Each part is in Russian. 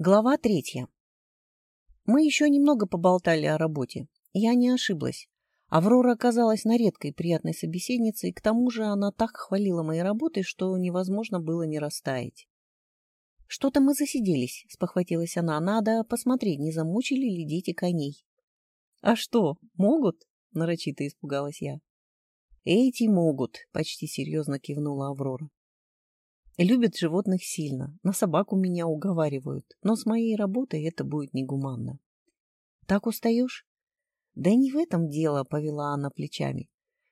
Глава третья. Мы еще немного поболтали о работе. Я не ошиблась. Аврора оказалась на редкой приятной собеседницей, и к тому же она так хвалила мои работы, что невозможно было не растаять. «Что-то мы засиделись», — спохватилась она. «Надо посмотреть, не замучили ли дети коней». «А что, могут?» — нарочито испугалась я. «Эти могут», — почти серьезно кивнула Аврора. Любят животных сильно, на собаку меня уговаривают, но с моей работой это будет негуманно. Так устаешь? Да не в этом дело, повела она плечами.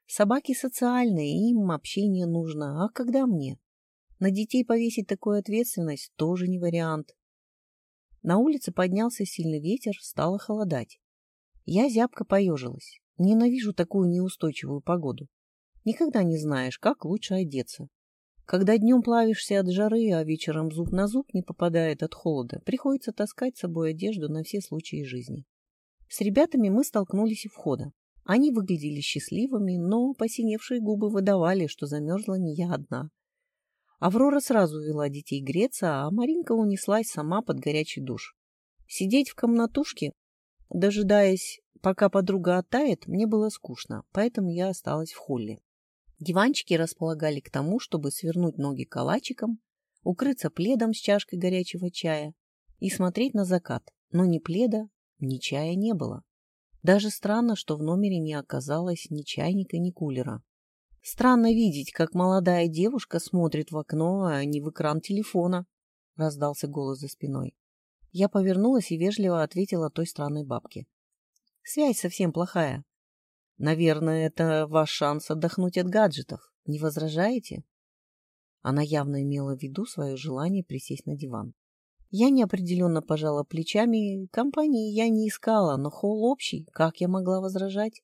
Собаки социальные, им общение нужно, а когда мне? На детей повесить такую ответственность тоже не вариант. На улице поднялся сильный ветер, стало холодать. Я зябко поежилась. Ненавижу такую неустойчивую погоду. Никогда не знаешь, как лучше одеться. Когда днем плавишься от жары, а вечером зуб на зуб не попадает от холода, приходится таскать с собой одежду на все случаи жизни. С ребятами мы столкнулись у входа. Они выглядели счастливыми, но посиневшие губы выдавали, что замерзла не я одна. Аврора сразу вела детей греться, а Маринка унеслась сама под горячий душ. Сидеть в комнатушке, дожидаясь, пока подруга оттает, мне было скучно, поэтому я осталась в холле. Диванчики располагали к тому, чтобы свернуть ноги калачиком, укрыться пледом с чашкой горячего чая и смотреть на закат, но ни пледа, ни чая не было. Даже странно, что в номере не оказалось ни чайника, ни кулера. Странно видеть, как молодая девушка смотрит в окно, а не в экран телефона, — раздался голос за спиной. Я повернулась и вежливо ответила той странной бабке. Связь совсем плохая. Наверное, это ваш шанс отдохнуть от гаджетов. Не возражаете? Она явно имела в виду свое желание присесть на диван. Я неопределенно пожала плечами. Компании я не искала, но холл общий. Как я могла возражать?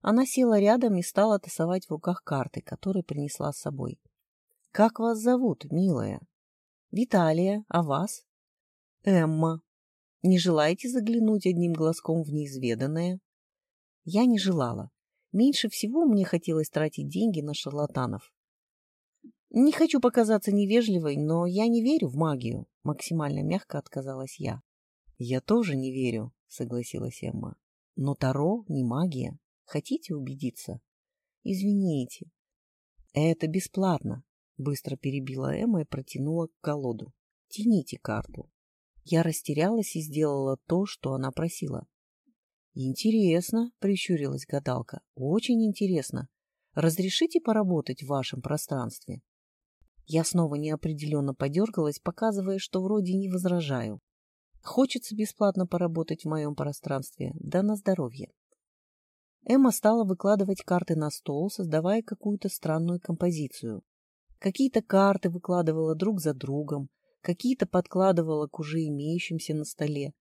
Она села рядом и стала тасовать в руках карты, которые принесла с собой. — Как вас зовут, милая? — Виталия. А вас? — Эмма. Не желаете заглянуть одним глазком в неизведанное? Я не желала. Меньше всего мне хотелось тратить деньги на шарлатанов. Не хочу показаться невежливой, но я не верю в магию, максимально мягко отказалась я. Я тоже не верю, согласилась Эмма. Но Таро не магия. Хотите убедиться? Извините. Это бесплатно, быстро перебила Эмма и протянула к колоду. Тяните карту. Я растерялась и сделала то, что она просила. «Интересно», — прищурилась гадалка, — «очень интересно. Разрешите поработать в вашем пространстве?» Я снова неопределенно подергалась, показывая, что вроде не возражаю. Хочется бесплатно поработать в моем пространстве, да на здоровье. Эмма стала выкладывать карты на стол, создавая какую-то странную композицию. Какие-то карты выкладывала друг за другом, какие-то подкладывала к уже имеющимся на столе,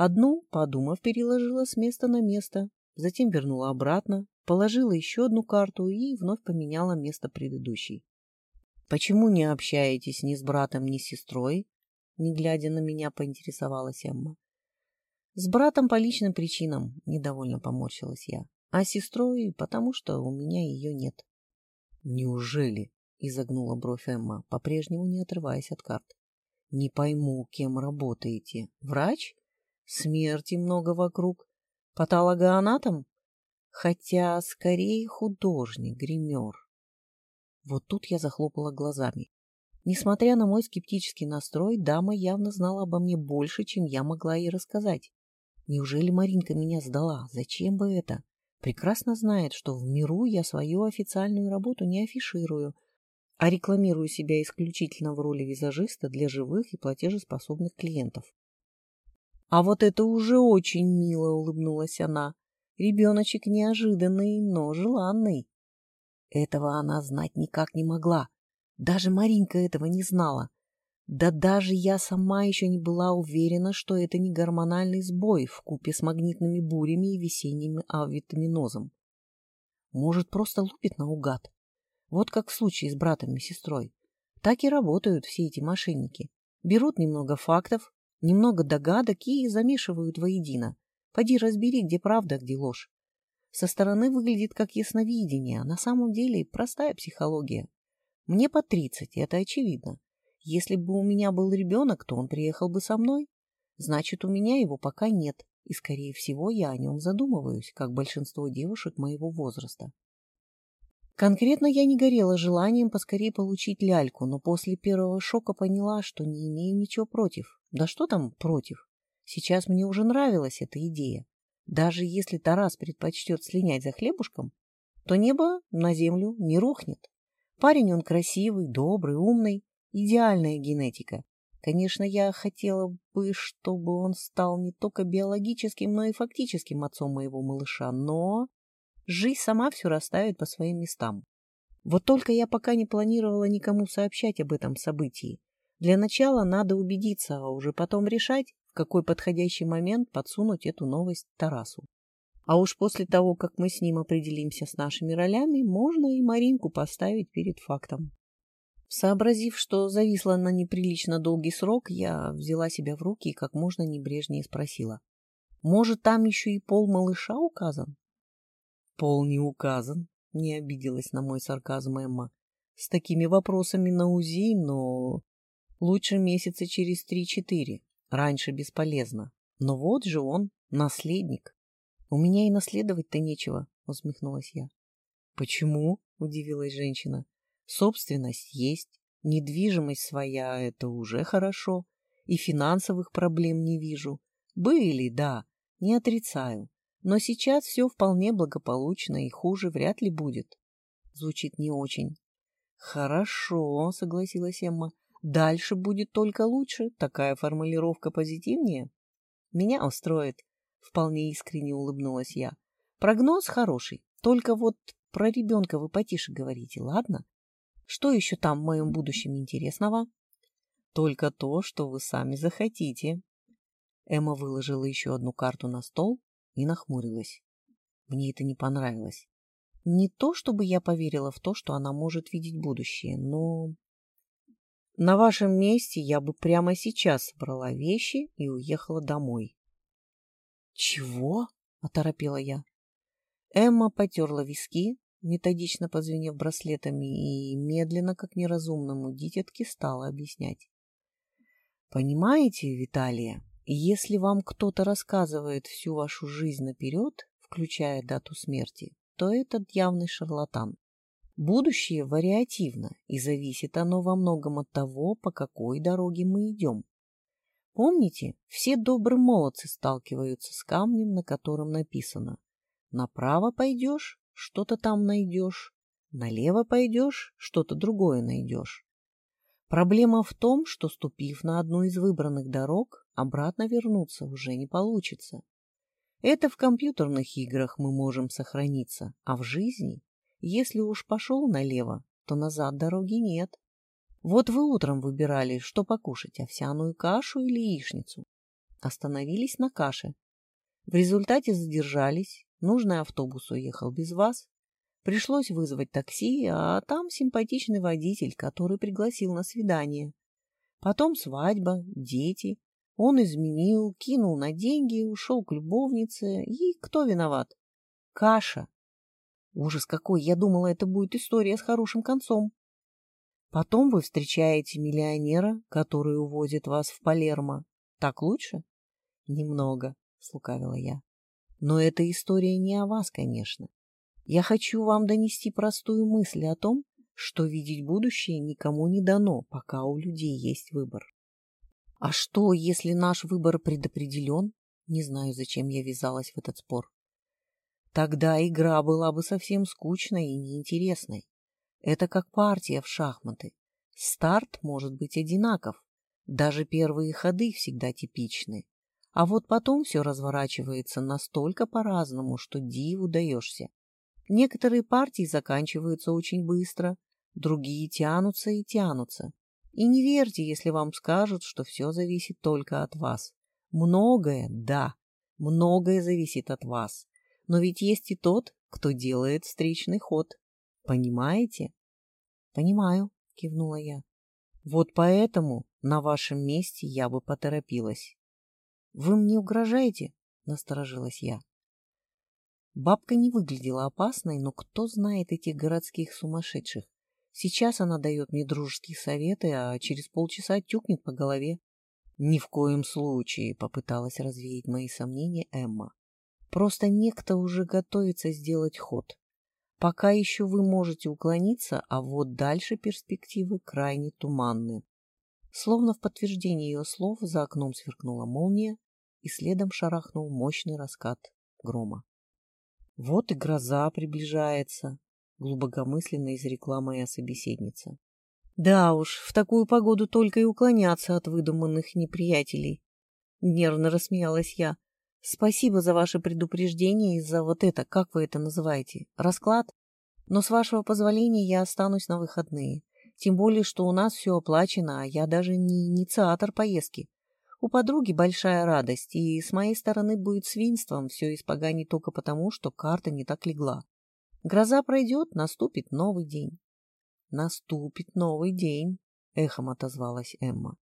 Одну, подумав, переложила с места на место, затем вернула обратно, положила еще одну карту и вновь поменяла место предыдущей. — Почему не общаетесь ни с братом, ни с сестрой? — не глядя на меня, поинтересовалась Эмма. — С братом по личным причинам, — недовольно поморщилась я, — а с сестрой, потому что у меня ее нет. — Неужели? — изогнула бровь Эмма, по-прежнему не отрываясь от карт. — Не пойму, кем работаете. Врач? Смерти много вокруг. Патологоанатом? Хотя, скорее, художник, гример. Вот тут я захлопала глазами. Несмотря на мой скептический настрой, дама явно знала обо мне больше, чем я могла ей рассказать. Неужели Маринка меня сдала? Зачем бы это? Прекрасно знает, что в миру я свою официальную работу не афиширую, а рекламирую себя исключительно в роли визажиста для живых и платежеспособных клиентов. А вот это уже очень мило, улыбнулась она. Ребеночек неожиданный, но желанный. Этого она знать никак не могла. Даже Маринка этого не знала. Да даже я сама еще не была уверена, что это не гормональный сбой в купе с магнитными бурями и весенним авитаминозом. Может, просто лупит наугад. Вот как в случае с братом и сестрой. Так и работают все эти мошенники. Берут немного фактов, Немного догадок и замешивают воедино. Поди разбери, где правда, где ложь. Со стороны выглядит как ясновидение, а на самом деле простая психология. Мне по тридцать, это очевидно. Если бы у меня был ребенок, то он приехал бы со мной. Значит, у меня его пока нет, и, скорее всего, я о нем задумываюсь, как большинство девушек моего возраста. Конкретно я не горела желанием поскорее получить ляльку, но после первого шока поняла, что не имею ничего против. Да что там против? Сейчас мне уже нравилась эта идея. Даже если Тарас предпочтет слинять за хлебушком, то небо на землю не рухнет. Парень он красивый, добрый, умный, идеальная генетика. Конечно, я хотела бы, чтобы он стал не только биологическим, но и фактическим отцом моего малыша, но жизнь сама все расставит по своим местам. Вот только я пока не планировала никому сообщать об этом событии. Для начала надо убедиться, а уже потом решать, в какой подходящий момент подсунуть эту новость Тарасу. А уж после того, как мы с ним определимся с нашими ролями, можно и Маринку поставить перед фактом. Сообразив, что зависла на неприлично долгий срок, я взяла себя в руки и как можно небрежнее спросила. «Может, там еще и пол малыша указан?» «Пол не указан», — не обиделась на мой сарказм Эмма. «С такими вопросами на УЗИ, но лучше месяца через три-четыре. Раньше бесполезно. Но вот же он, наследник». «У меня и наследовать-то нечего», — усмехнулась я. «Почему?» — удивилась женщина. Собственность есть, недвижимость своя — это уже хорошо, и финансовых проблем не вижу. Были, да, не отрицаю, но сейчас все вполне благополучно и хуже вряд ли будет. Звучит не очень. Хорошо, согласилась Эмма. Дальше будет только лучше, такая формулировка позитивнее. Меня устроит, вполне искренне улыбнулась я. Прогноз хороший, только вот про ребенка вы потише говорите, ладно? Что еще там в моем будущем интересного? Только то, что вы сами захотите. Эмма выложила еще одну карту на стол и нахмурилась. Мне это не понравилось. Не то, чтобы я поверила в то, что она может видеть будущее, но... На вашем месте я бы прямо сейчас собрала вещи и уехала домой. «Чего?» — оторопела я. Эмма потерла виски, методично позвенев браслетами, и медленно, как неразумному дитятке, стала объяснять. «Понимаете, Виталия, если вам кто-то рассказывает всю вашу жизнь наперед, включая дату смерти, то этот явный шарлатан. Будущее вариативно, и зависит оно во многом от того, по какой дороге мы идем. Помните, все добрые молодцы сталкиваются с камнем, на котором написано «Направо пойдешь, что-то там найдешь, налево пойдешь, что-то другое найдешь. Проблема в том, что, ступив на одну из выбранных дорог, обратно вернуться уже не получится. Это в компьютерных играх мы можем сохраниться, а в жизни, если уж пошел налево, то назад дороги нет. Вот вы утром выбирали, что покушать, овсяную кашу или яичницу. Остановились на каше. В результате задержались, Нужный автобус уехал без вас. Пришлось вызвать такси, а там симпатичный водитель, который пригласил на свидание. Потом свадьба, дети. Он изменил, кинул на деньги, ушел к любовнице. И кто виноват? Каша. Ужас какой! Я думала, это будет история с хорошим концом. Потом вы встречаете миллионера, который увозит вас в Палермо. Так лучше? Немного, слукавила я. Но эта история не о вас, конечно. Я хочу вам донести простую мысль о том, что видеть будущее никому не дано, пока у людей есть выбор. А что, если наш выбор предопределен? Не знаю, зачем я ввязалась в этот спор. Тогда игра была бы совсем скучной и неинтересной. Это как партия в шахматы. Старт может быть одинаков. Даже первые ходы всегда типичны. А вот потом все разворачивается настолько по-разному, что диву даешься. Некоторые партии заканчиваются очень быстро, другие тянутся и тянутся. И не верьте, если вам скажут, что все зависит только от вас. Многое, да, многое зависит от вас. Но ведь есть и тот, кто делает встречный ход. Понимаете? Понимаю, кивнула я. Вот поэтому на вашем месте я бы поторопилась. «Вы мне угрожаете?» — насторожилась я. Бабка не выглядела опасной, но кто знает этих городских сумасшедших. Сейчас она дает мне дружеские советы, а через полчаса тюкнет по голове. Ни в коем случае, попыталась развеять мои сомнения Эмма. Просто некто уже готовится сделать ход. Пока еще вы можете уклониться, а вот дальше перспективы крайне туманны. Словно в подтверждение ее слов за окном сверкнула молния, и следом шарахнул мощный раскат грома. Вот и гроза приближается, глубокомысленно изрекла моя собеседница. Да уж, в такую погоду только и уклоняться от выдуманных неприятелей. Нервно рассмеялась я. Спасибо за ваше предупреждение и за вот это, как вы это называете, расклад. Но с вашего позволения я останусь на выходные. Тем более, что у нас все оплачено, а я даже не инициатор поездки. У подруги большая радость, и с моей стороны будет свинством все испоганить только потому, что карта не так легла. Гроза пройдет, наступит новый день. Наступит новый день, эхом отозвалась Эмма.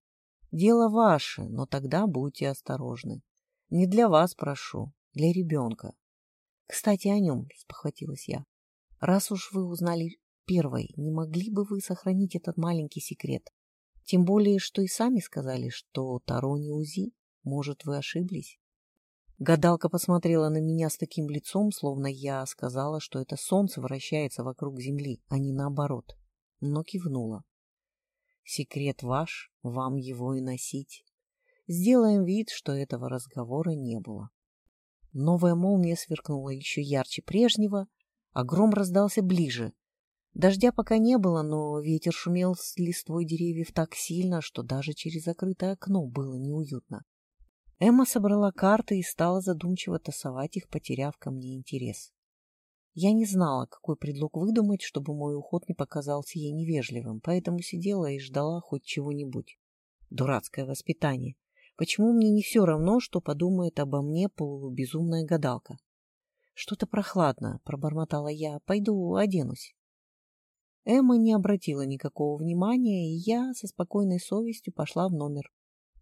Дело ваше, но тогда будьте осторожны. Не для вас прошу, для ребенка. Кстати, о нем, спохватилась я. Раз уж вы узнали первой, не могли бы вы сохранить этот маленький секрет? Тем более, что и сами сказали, что Таро не УЗИ. Может, вы ошиблись? Гадалка посмотрела на меня с таким лицом, словно я сказала, что это солнце вращается вокруг Земли, а не наоборот но кивнула. Секрет ваш, вам его и носить. Сделаем вид, что этого разговора не было. Новая молния сверкнула еще ярче прежнего, а гром раздался ближе. Дождя пока не было, но ветер шумел с листвой деревьев так сильно, что даже через закрытое окно было неуютно. Эмма собрала карты и стала задумчиво тасовать их, потеряв ко мне интерес. Я не знала, какой предлог выдумать, чтобы мой уход не показался ей невежливым, поэтому сидела и ждала хоть чего-нибудь. Дурацкое воспитание. Почему мне не все равно, что подумает обо мне полубезумная гадалка? Что-то прохладно, пробормотала я. Пойду оденусь. Эмма не обратила никакого внимания, и я со спокойной совестью пошла в номер.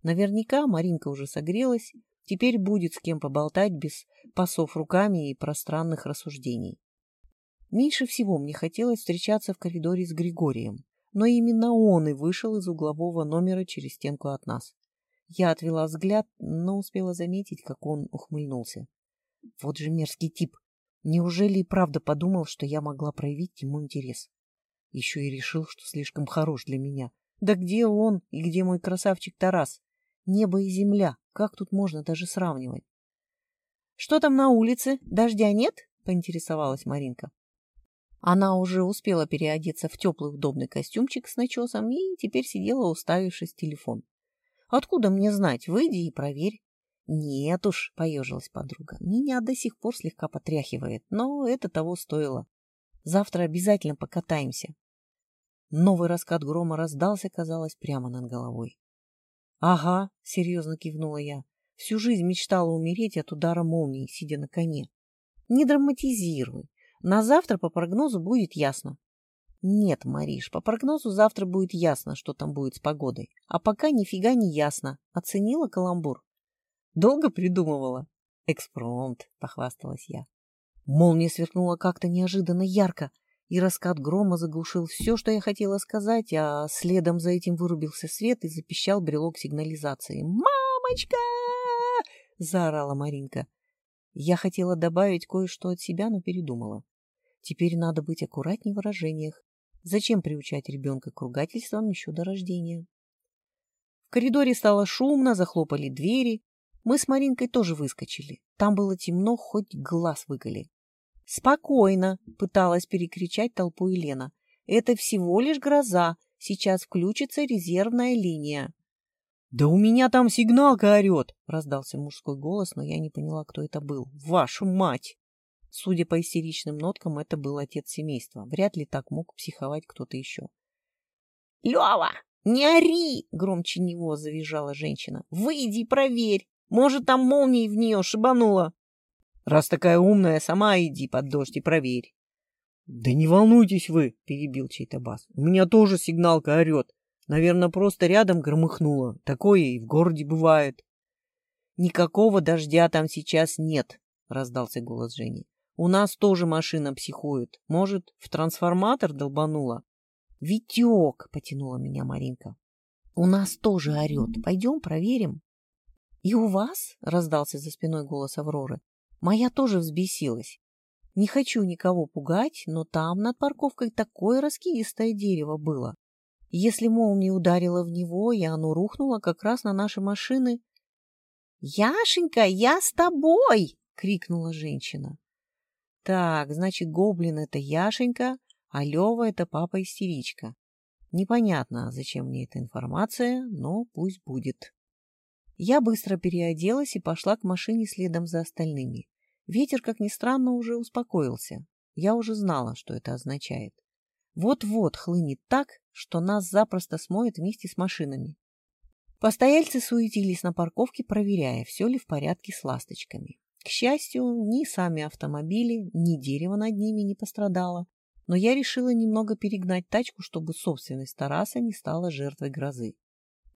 Наверняка Маринка уже согрелась, теперь будет с кем поболтать без пасов руками и пространных рассуждений. Меньше всего мне хотелось встречаться в коридоре с Григорием, но именно он и вышел из углового номера через стенку от нас. Я отвела взгляд, но успела заметить, как он ухмыльнулся. Вот же мерзкий тип. Неужели и правда подумал, что я могла проявить ему интерес? Еще и решил, что слишком хорош для меня. Да где он и где мой красавчик Тарас? Небо и земля. Как тут можно даже сравнивать? — Что там на улице? Дождя нет? — поинтересовалась Маринка. Она уже успела переодеться в теплый удобный костюмчик с начесом и теперь сидела, уставившись в телефон. «Откуда мне знать? Выйди и проверь». «Нет уж», — поежилась подруга, — «меня до сих пор слегка потряхивает, но это того стоило. Завтра обязательно покатаемся». Новый раскат грома раздался, казалось, прямо над головой. «Ага», — серьезно кивнула я, — «всю жизнь мечтала умереть от удара молнии, сидя на коне». «Не драматизируй. На завтра по прогнозу будет ясно. Нет, Мариш, по прогнозу завтра будет ясно, что там будет с погодой. А пока нифига не ясно. Оценила каламбур? Долго придумывала? Экспромт, похвасталась я. Молния сверкнула как-то неожиданно ярко, и раскат грома заглушил все, что я хотела сказать, а следом за этим вырубился свет и запищал брелок сигнализации. «Мамочка!» — заорала Маринка. Я хотела добавить кое-что от себя, но передумала. Теперь надо быть аккуратней в выражениях. Зачем приучать ребенка к ругательствам еще до рождения? В коридоре стало шумно, захлопали двери. Мы с Маринкой тоже выскочили. Там было темно, хоть глаз выколи. «Спокойно!» — пыталась перекричать толпу Елена. «Это всего лишь гроза. Сейчас включится резервная линия». «Да у меня там сигналка орет!» — раздался мужской голос, но я не поняла, кто это был. «Вашу мать!» Судя по истеричным ноткам, это был отец семейства. Вряд ли так мог психовать кто-то еще. «Лева, не ори!» — громче него завизжала женщина. «Выйди и проверь! Может, там молнией в нее шибануло!» «Раз такая умная, сама иди под дождь и проверь!» «Да не волнуйтесь вы!» — перебил чей-то бас. «У меня тоже сигналка орет. Наверное, просто рядом громыхнуло. Такое и в городе бывает». «Никакого дождя там сейчас нет!» — раздался голос Жени. У нас тоже машина психует. Может, в трансформатор долбанула? Витек, потянула меня Маринка. У нас тоже орет. Пойдем проверим. И у вас? Раздался за спиной голос Авроры. Моя тоже взбесилась. Не хочу никого пугать, но там над парковкой такое раскидистое дерево было. Если молния ударила в него, и оно рухнуло как раз на наши машины. «Яшенька, я с тобой!» — крикнула женщина. Так, значит, гоблин — это Яшенька, а Лева — это папа-истеричка. Непонятно, зачем мне эта информация, но пусть будет. Я быстро переоделась и пошла к машине следом за остальными. Ветер, как ни странно, уже успокоился. Я уже знала, что это означает. Вот-вот хлынет так, что нас запросто смоет вместе с машинами. Постояльцы суетились на парковке, проверяя, все ли в порядке с ласточками. К счастью, ни сами автомобили, ни дерево над ними не пострадало, но я решила немного перегнать тачку, чтобы собственность Тараса не стала жертвой грозы.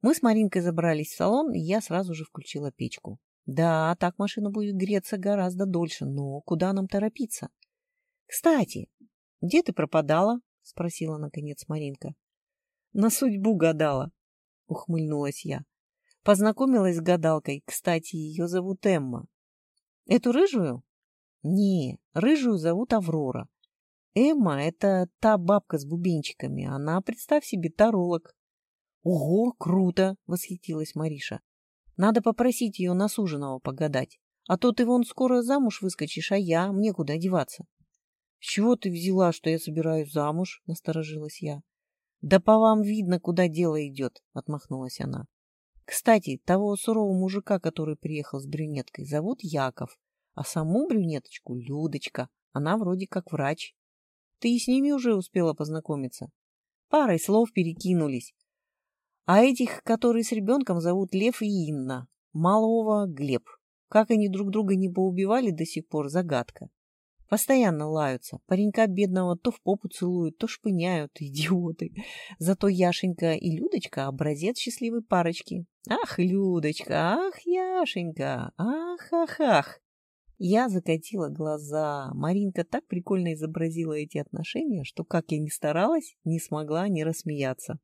Мы с Маринкой забрались в салон, и я сразу же включила печку. Да, так машина будет греться гораздо дольше, но куда нам торопиться? Кстати, где ты пропадала? Спросила наконец Маринка. На судьбу гадала, ухмыльнулась я. Познакомилась с гадалкой. Кстати, ее зовут Эмма. Эту рыжую? Не, рыжую зовут Аврора. Эмма — это та бабка с бубенчиками. Она, представь себе, таролог. Ого, круто! — восхитилась Мариша. Надо попросить ее на суженого погадать. А то ты вон скоро замуж выскочишь, а я, мне куда деваться. — С чего ты взяла, что я собираюсь замуж? — насторожилась я. — Да по вам видно, куда дело идет, — отмахнулась она. Кстати, того сурового мужика, который приехал с брюнеткой, зовут Яков, а саму брюнеточку — Людочка. Она вроде как врач. Ты и с ними уже успела познакомиться. Парой слов перекинулись. А этих, которые с ребенком, зовут Лев и Инна. Малого — Глеб. Как они друг друга не поубивали до сих пор, загадка. Постоянно лаются. Паренька бедного то в попу целуют, то шпыняют, идиоты. Зато Яшенька и Людочка — образец счастливой парочки. Ах, Людочка, ах, Яшенька, ах, ах, ах. Я закатила глаза. Маринка так прикольно изобразила эти отношения, что, как я ни старалась, не смогла не рассмеяться.